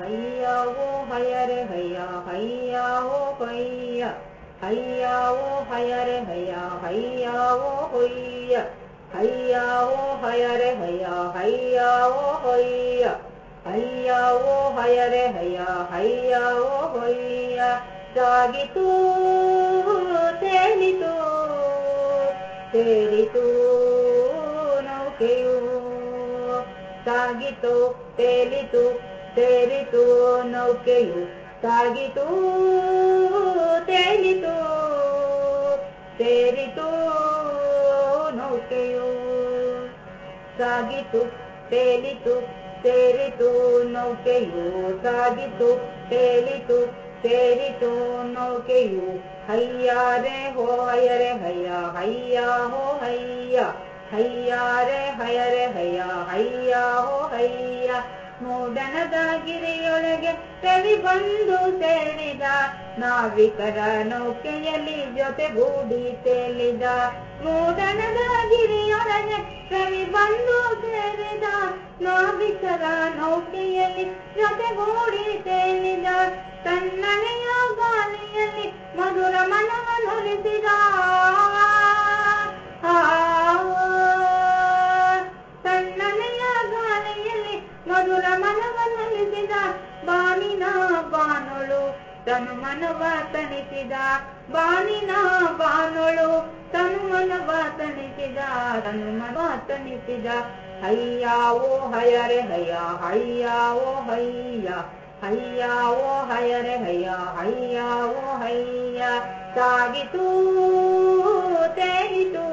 ಹಯ್ಯ ಓ ಹಯರೆ ಹಯ್ಯ ಹಯ್ಯ ಓ ಹೊಯ್ಯ ಹಯ್ಯ ಓ ಹಯರೆ ಹಯ್ಯ ಹಯ್ಯ ಓ ಹೊಯ್ಯ ಹಯ್ಯ ಓ ಹಯರೆ ಹಯ್ಯ ಹಯ್ಯ ಓ ಹೊಯ್ಯ ಹಯ್ಯ ಓ ಹಯರೆ ಹಯ್ಯ ಹಯ್ಯ ಓ ಹೊಯ್ಯ ಸಾಗಿತು ತೇಲಿತು ಸೇರಿತು ನೌಕೆಯು ಸಾಗಿತು ತೇಲಿತು ಸೇರಿತು ನೌಕೆಯು ಸಾಗಿತು ತೇಲಿತು ಸೇರಿತು ನೌಕೆಯು ಸಾಗಿತು ತೇಲಿತು ಸೇರಿತು ನೌಕೆಯು ಸಾಗಿತು ತೇಲಿತು ಸೇರಿತು ನೌಕೆಯು ಹಯ್ಯಾರೆ ಹೋ ಹಯರೆ ಹಯ್ಯ ಹಯ್ಯ ಹೋ ಹಯ್ಯ ಹಯ್ಯಾರೆ ಹಯರೆ ಹಯ್ಯ ಹಯ್ಯ ಹೋ ಹಯ್ಯ ಮೂಡಣದ ಗಿರಿಯೊಳಗೆ ರವಿ ಬಂದು ಸೇರಿದ ನಾವಿಕರ ನೌಕೆಯಲ್ಲಿ ಜೊತೆಗೂಡಿ ತೇಲಿದ ಮೂಡನದಾಗಿರಿಯೊಳಗೆ ಕವಿ ಬಂದು ಸೇರಿದ ನಾವಿಕರ ನೌಕೆಯಲ್ಲಿ ಜೊತೆಗೂಡಿ ತೇಲಿದ ತನ್ನನೆಯ ಗಾಲಿಯಲ್ಲಿ ಮಧುರ ಮನವನೊಲಿಸಿದ ತನು ಮನವ ತಣಿಸಿದ ಬಾನಿನ ಬಾನೊಳು ತನು ಮನವ ತಣಿಸಿದ ತನು ಮನವ ತಣಿಸಿದ ಹಯ್ಯ ಓ ಹಯರೆ ಹಯ್ಯ ಹಯ್ಯ ಓ ಹಯ್ಯ ಹಯ್ಯ ಓ ಹಯರೆ ಹಯ್ಯ ಹಯ್ಯ ಓ ಹಯ್ಯ ಸಾಗಿತು ತೇರಿತು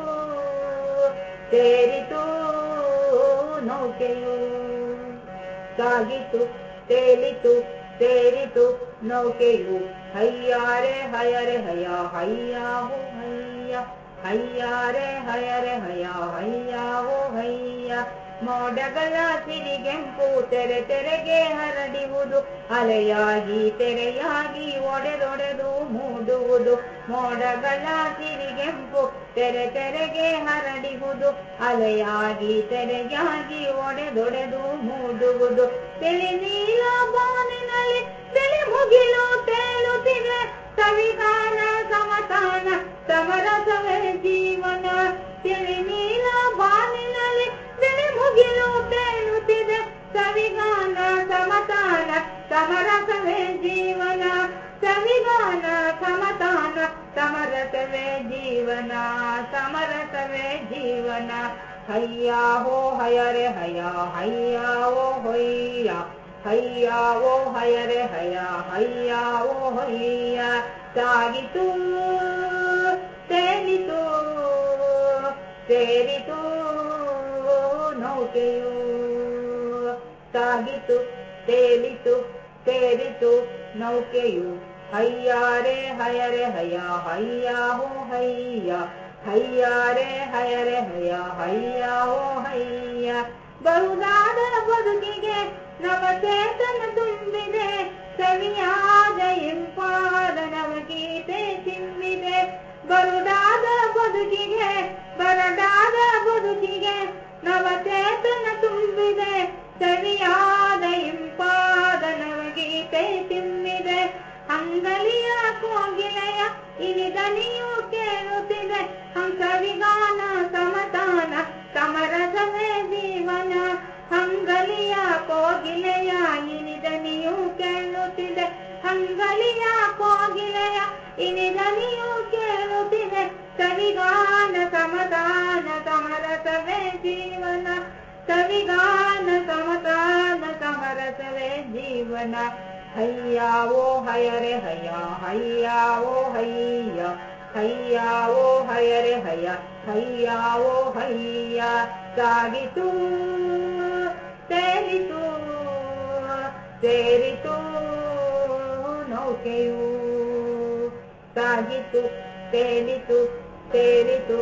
ಸೇರಿತು ನೌಕೆಯು ಸಾಗಿತು ತೇಲಿತು ಸೇರಿತು ನೌಕೆಯು ಹಯ್ಯಾರೆ ಹಯರೆ ಹಯ್ಯ ಹಯ್ಯ ಹೋ ಹಯ್ಯ ಹಯ್ಯಾರೆ ಹಯರೆ ಹಯ್ಯ ಹಯ್ಯ ಹೋ ಹಯ್ಯ ಮೋಡಗಳ ಸಿರಿಗೆಂಪು ತೆರೆ ತೆರೆಗೆ ಹರಡಿರುವುದು ಅಲೆಯಾಗಿ ತೆರೆಯಾಗಿ ಒಡೆದೊಡೆದು ಮೂಡುವುದು ಮೋಡಗಳ ಸಿರಿಗೆಂಪು ತೆರೆ ತೆರೆಗೆ ಹರಡಿರುವುದು ಅಲೆಯಾಗಿ ತೆರೆಯಾಗಿ ಒಡೆದೊಡೆದು ಮೂಡುವುದು. ತಿಳಿ ನೀಲ ಬಾನಿನಲ್ಲಿ ತಿಳಿ ಮುಗಿಲು ತೇಲುತ್ತಿವೆ. ಸವಿಗಾನ ಸಮತಾನ ಸಮರಸವೇ ಜೀವನ ಸಮರಸವೇ ಜೀವನ ಹಯ್ಯ ಹೋ ಹಯರೆ ಹಯ್ಯ ಹಯ್ಯ ಓ ಹೊಯ್ಯ ಹಯ್ಯ ಓ ಹಯರೆ ಹಯ್ಯ ಹಯ್ಯ ಓ ಹೊಯ್ಯ ಸಾಗಿತು ತೇಲಿತು ಸೇರಿತು ನೌಕೆಯು ಸಾಗಿತು ತೇಲಿತು ಸೇರಿತು ನೌಕೆಯು ಹಯ್ಯಾರೆ ಹಯರೆ ಹಯ್ಯ ಹಯ್ಯ ಹೋ ಹಯ್ಯ ಹಯ್ಯಾರೆ ಹಯರೆ ಹಯ್ಯ ಹಯ್ಯ ಹೋ ಹಯ್ಯ ಬರುದಾದ ಬದುಕಿಗೆ ನವಚೇತನ ತುಂಬಿದೆ ಸವಿಯಾದ ಇಂಪಾದ ನವಗೀತೆ ಚಿಮ್ಮಿದೆ ಬರುದಾದ ಬದುಕಿಗೆ ಕೋಗಿಲೆಯ ಇನಿದನಿಯು ಕೇಳುತ್ತಿದೆ ಹಂಗಲಿಯ ಕೋಗಿಲೆಯ ಇನಿದನಿಯು ಕೇಳುತ್ತಿದೆ ಸವಿಗಾನ ಸಮತಾನ ಸಮರಸವೇ ಜೀವನ ಸವಿಗಾನ ಸಮತಾನ ಸಮರಸವೇ ಜೀವನ ಹಯ್ಯ ಓ ಹಯರೆ ಹಯ್ಯ ಹಯ್ಯ ಓ ಹಯ್ಯ ಹಯ್ಯ ಓ ಹಯರೆ ಹಯ್ಯ ಹಯ್ಯ ಓ ಹಯ್ಯ ಸಾಗಿತು ತೇಲಿತು ಸೇರಿತು ನೌಕೆಯು ಸಾಗಿತು ತೇಲಿತು ಸೇರಿತು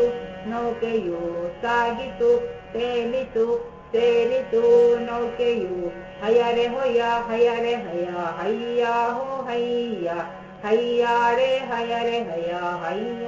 ನೌಕೆಯು ಸಾಗಿತು ತೇಲಿತು ಸೇರಿತು ನೌಕೆಯು ಹಯರೆ ಹೊಯ್ಯ ಹಯರೆ ಹಯ್ಯ ಹಯ್ಯ ಹೋ ಹಯ್ಯ ಹಯ್ಯಾರೆ ಹಯರೆ ಹಯ್ಯ ಹಯ್ಯ